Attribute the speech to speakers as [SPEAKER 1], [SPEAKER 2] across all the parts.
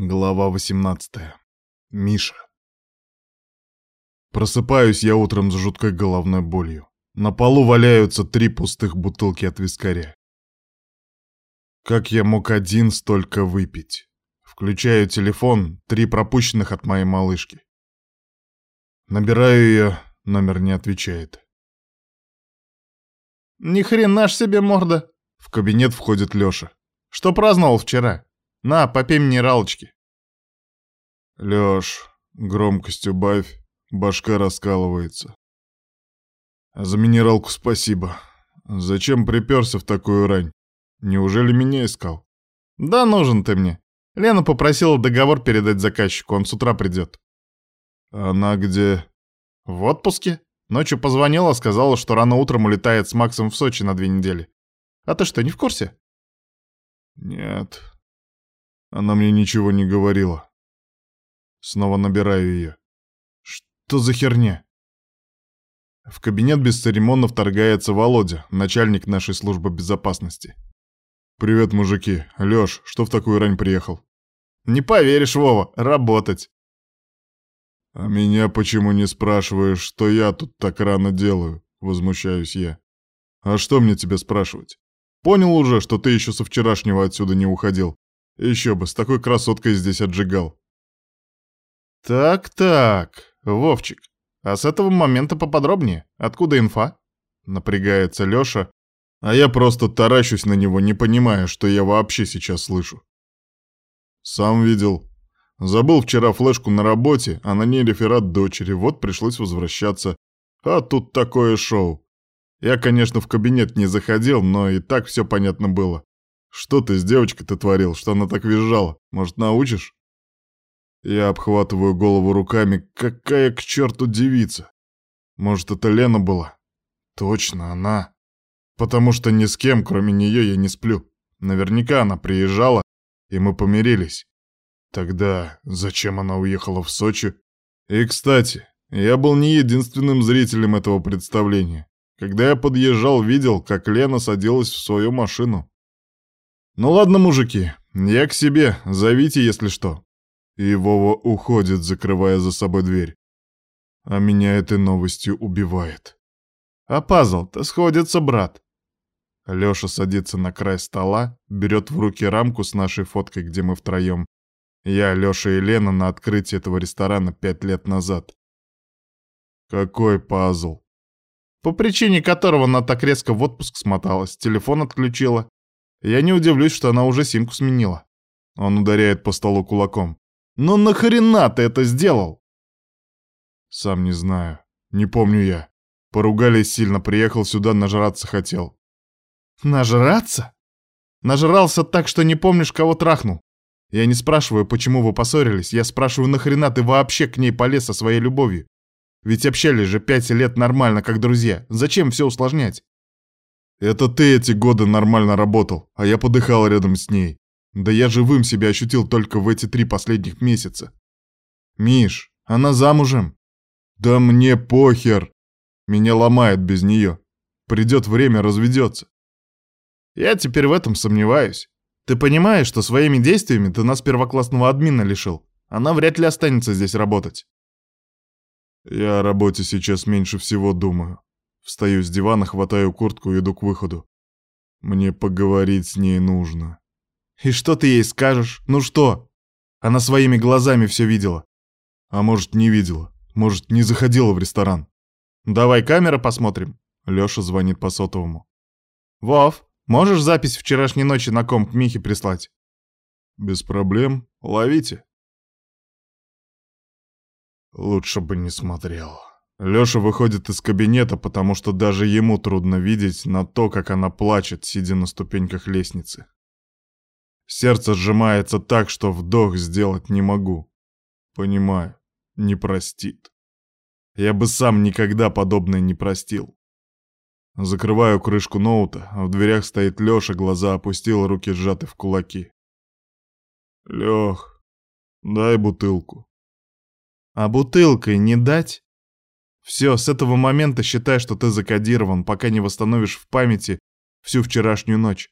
[SPEAKER 1] Глава 18. Миша. Просыпаюсь я утром с жуткой головной болью. На полу валяются три пустых бутылки от вискаря. Как я мог один столько выпить? Включаю телефон, три пропущенных от моей малышки. Набираю ее, номер не отвечает.
[SPEAKER 2] Ни хрена ж себе морда.
[SPEAKER 1] В кабинет входит Лёша.
[SPEAKER 2] Что праздновал вчера? На, попей минералочки.
[SPEAKER 1] Лёш, громкость убавь, башка раскалывается. За минералку спасибо. Зачем приперся в такую рань? Неужели меня искал?
[SPEAKER 2] Да нужен ты мне. Лена попросила договор передать заказчику, он с утра придет.
[SPEAKER 1] Она где?
[SPEAKER 2] В отпуске. Ночью позвонила, сказала, что рано утром улетает с Максом в Сочи на две недели. А ты что, не в курсе?
[SPEAKER 1] Нет. Она мне ничего не говорила. Снова набираю ее. Что за херня? В кабинет без церемонно вторгается Володя, начальник нашей службы безопасности. «Привет, мужики. Лёш, что в такую рань приехал?»
[SPEAKER 2] «Не поверишь, Вова, работать!»
[SPEAKER 1] «А меня почему не спрашиваешь, что я тут так рано делаю?» — возмущаюсь я. «А что мне тебе спрашивать? Понял уже, что ты еще со вчерашнего отсюда не уходил. Еще бы, с такой красоткой здесь отжигал».
[SPEAKER 2] «Так-так, Вовчик, а с этого момента поподробнее. Откуда инфа?»
[SPEAKER 1] Напрягается Лёша, а я просто таращусь на него, не понимая, что я вообще сейчас слышу. Сам видел. Забыл вчера флешку на работе, а на ней реферат дочери, вот пришлось возвращаться. А тут такое шоу. Я, конечно, в кабинет не заходил, но и так все понятно было. Что ты с девочкой-то творил, что она так визжала? Может, научишь? Я обхватываю голову руками. Какая к черту девица? Может, это Лена была? Точно, она. Потому что ни с кем, кроме нее, я не сплю. Наверняка она приезжала, и мы помирились. Тогда зачем она уехала в Сочи? И, кстати, я был не единственным зрителем этого представления. Когда я подъезжал, видел, как Лена садилась в свою машину. Ну ладно, мужики, я к себе, зовите, если что. И Вова уходит, закрывая за собой дверь. А меня этой новостью убивает.
[SPEAKER 2] А пазл-то сходится, брат.
[SPEAKER 1] Лёша садится на край стола, берет в руки рамку с нашей фоткой, где мы втроем. Я, Лёша и Лена на открытии этого ресторана пять лет назад. Какой пазл?
[SPEAKER 2] По причине которого она так резко в отпуск смоталась, телефон отключила. Я не удивлюсь, что она уже симку сменила.
[SPEAKER 1] Он ударяет по столу кулаком.
[SPEAKER 2] «Ну нахрена ты это сделал?»
[SPEAKER 1] Сам не знаю. Не помню я. Поругались сильно, приехал сюда, нажраться хотел.
[SPEAKER 2] Нажраться? Нажрался так, что не помнишь, кого трахнул. Я не спрашиваю, почему вы поссорились, я спрашиваю, нахрена ты вообще к ней полез со своей любовью? Ведь общались же пять лет нормально, как друзья. Зачем все усложнять?
[SPEAKER 1] Это ты эти годы нормально работал, а я подыхал рядом с ней. Да я живым себя ощутил только в эти три последних месяца. Миш, она замужем. Да мне похер. Меня ломает без нее. Придет время, разведется.
[SPEAKER 2] Я теперь в этом сомневаюсь. Ты понимаешь, что своими действиями ты нас первоклассного админа лишил? Она вряд ли останется здесь работать.
[SPEAKER 1] Я о работе сейчас меньше всего думаю. Встаю с дивана, хватаю куртку и иду к выходу. Мне поговорить с ней нужно.
[SPEAKER 2] И что ты ей скажешь? Ну что? Она своими глазами все видела.
[SPEAKER 1] А может, не видела. Может, не заходила в ресторан.
[SPEAKER 2] Давай камеры посмотрим.
[SPEAKER 1] Лёша звонит по сотовому.
[SPEAKER 2] Вов, можешь запись вчерашней ночи на комп Михе прислать?
[SPEAKER 1] Без проблем. Ловите.
[SPEAKER 2] Лучше бы не смотрел.
[SPEAKER 1] Лёша выходит из кабинета, потому что даже ему трудно видеть на то, как она плачет, сидя на ступеньках лестницы. Сердце сжимается так, что вдох сделать не могу. Понимаю, не простит. Я бы сам никогда подобное не простил. Закрываю крышку ноута, а в дверях стоит Лёша, глаза опустил, руки сжаты в кулаки. Лёх, дай бутылку.
[SPEAKER 2] А бутылкой не дать? Все, с этого момента считай, что ты закодирован, пока не восстановишь в памяти всю вчерашнюю ночь.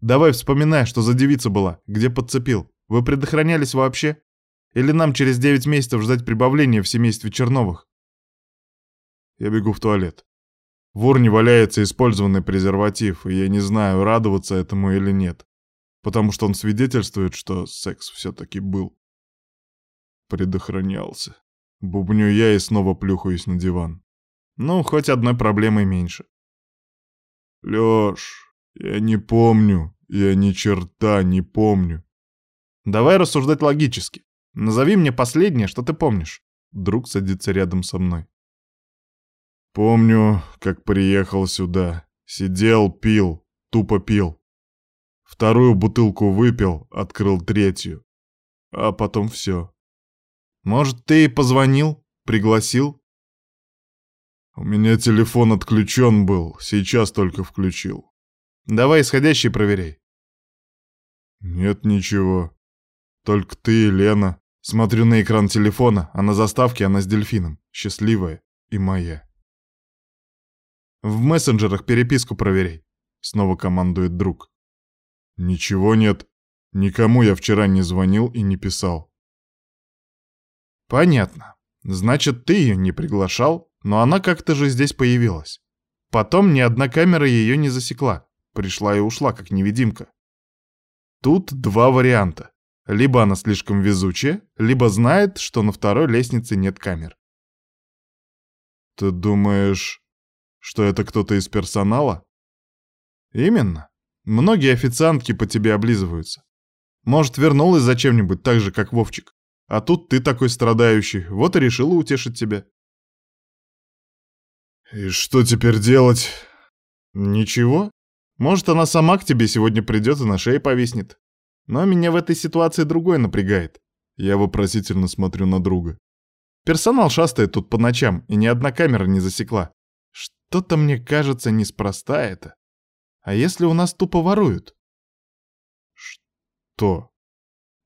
[SPEAKER 2] Давай вспоминай, что за девица была, где подцепил. Вы предохранялись вообще? Или нам через девять месяцев ждать прибавления в семействе Черновых?
[SPEAKER 1] Я бегу в туалет. В урне валяется использованный презерватив, и я не знаю, радоваться этому или нет, потому что он свидетельствует, что секс все-таки был. Предохранялся. Бубню я и снова плюхаюсь на диван.
[SPEAKER 2] Ну, хоть одной проблемой меньше.
[SPEAKER 1] Лёш, я не помню, я ни черта не помню.
[SPEAKER 2] Давай рассуждать логически. Назови мне последнее, что ты помнишь. Друг садится рядом со мной.
[SPEAKER 1] Помню, как приехал сюда. Сидел, пил, тупо пил. Вторую бутылку выпил, открыл третью. А потом все.
[SPEAKER 2] Может, ты позвонил, пригласил?
[SPEAKER 1] У меня телефон отключен был, сейчас только включил.
[SPEAKER 2] Давай исходящий проверяй.
[SPEAKER 1] Нет ничего. Только ты и Лена. Смотрю на экран телефона, а на заставке она с дельфином. Счастливая и моя.
[SPEAKER 2] В мессенджерах переписку проверяй. Снова командует друг.
[SPEAKER 1] Ничего нет. Никому я вчера не звонил и не писал.
[SPEAKER 2] Понятно. Значит, ты ее не приглашал, но она как-то же здесь появилась. Потом ни одна камера ее не засекла. Пришла и ушла, как невидимка. Тут два варианта. Либо она слишком везучая, либо знает, что на второй лестнице нет камер.
[SPEAKER 1] Ты думаешь, что это кто-то из персонала?
[SPEAKER 2] Именно. Многие официантки по тебе облизываются. Может, вернулась зачем-нибудь так же, как Вовчик. А тут ты такой страдающий, вот и решила утешить тебя.
[SPEAKER 1] И что теперь делать?
[SPEAKER 2] Ничего. Может, она сама к тебе сегодня придет и на шее повиснет. Но меня в этой ситуации другое напрягает.
[SPEAKER 1] Я вопросительно смотрю на друга.
[SPEAKER 2] Персонал шастает тут по ночам, и ни одна камера не засекла. Что-то мне кажется неспроста это. А если у нас тупо воруют?
[SPEAKER 1] Что?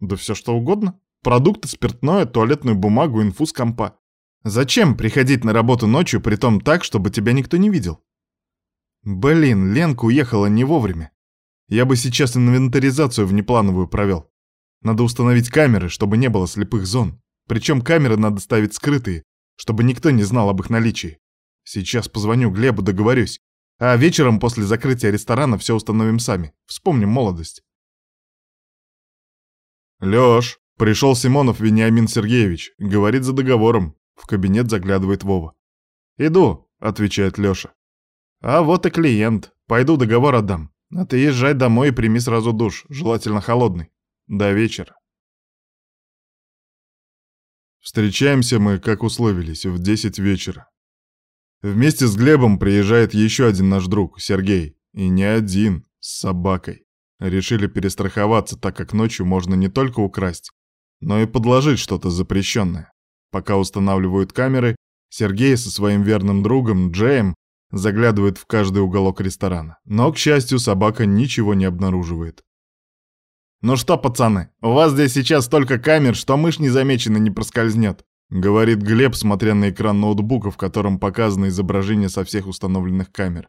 [SPEAKER 2] Да все что угодно. Продукты, спиртное, туалетную бумагу, инфу с компа. Зачем приходить на работу ночью, при том так, чтобы тебя никто не видел? Блин, Ленка уехала не вовремя. Я бы сейчас инвентаризацию внеплановую провел. Надо установить камеры, чтобы не было слепых зон. Причем камеры надо ставить скрытые, чтобы никто не знал об их наличии. Сейчас позвоню Глебу, договорюсь. А вечером после закрытия ресторана все установим сами. Вспомним молодость.
[SPEAKER 1] Лёш, пришел Симонов Вениамин Сергеевич. Говорит за договором. В кабинет заглядывает Вова.
[SPEAKER 2] «Иду», — отвечает Лёша. «А вот и клиент. Пойду договор отдам. А ты езжай домой и прими сразу душ, желательно холодный. До вечера».
[SPEAKER 1] Встречаемся мы, как условились, в 10 вечера. Вместе с Глебом приезжает еще один наш друг, Сергей. И не один, с собакой. Решили перестраховаться, так как ночью можно не только украсть, но и подложить что-то запрещенное. Пока устанавливают камеры, Сергей со своим верным другом Джеем заглядывает в каждый уголок ресторана. Но, к счастью, собака ничего не обнаруживает.
[SPEAKER 2] «Ну что, пацаны, у вас здесь сейчас столько камер, что мышь незамеченно не проскользнет.
[SPEAKER 1] — говорит Глеб, смотря на экран ноутбука, в котором показано изображение со всех установленных камер.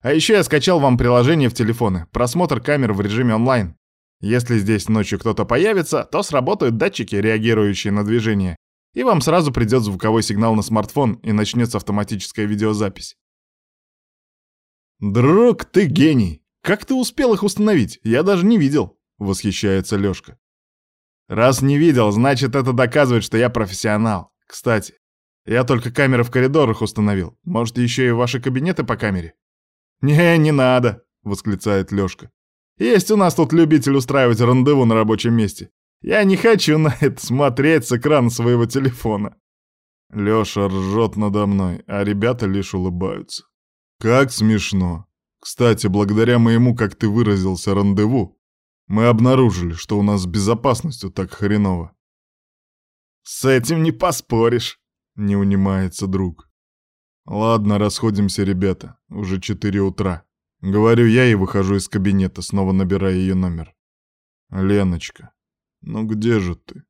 [SPEAKER 2] «А еще я скачал вам приложение в телефоны. Просмотр камер в режиме онлайн. Если здесь ночью кто-то появится, то сработают датчики, реагирующие на движение, и вам сразу придет звуковой сигнал на смартфон и начнется автоматическая видеозапись».
[SPEAKER 1] «Друг, ты гений! Как ты успел их установить? Я даже не видел!» — восхищается Лёшка.
[SPEAKER 2] Раз не видел, значит, это доказывает, что я профессионал. Кстати, я только камеры в коридорах установил. Может, еще и ваши кабинеты по камере? Не, не надо, восклицает Лёшка. Есть у нас тут любитель устраивать рандеву на рабочем месте. Я не хочу на это смотреть с экрана своего телефона.
[SPEAKER 1] Лёша ржет надо мной, а ребята лишь улыбаются. Как смешно. Кстати, благодаря моему, как ты выразился, рандеву, мы обнаружили, что у нас с безопасностью так хреново.
[SPEAKER 2] С этим не поспоришь, не унимается друг.
[SPEAKER 1] Ладно, расходимся, ребята. Уже четыре утра. Говорю я и выхожу из кабинета, снова набирая ее номер. Леночка, ну где же ты?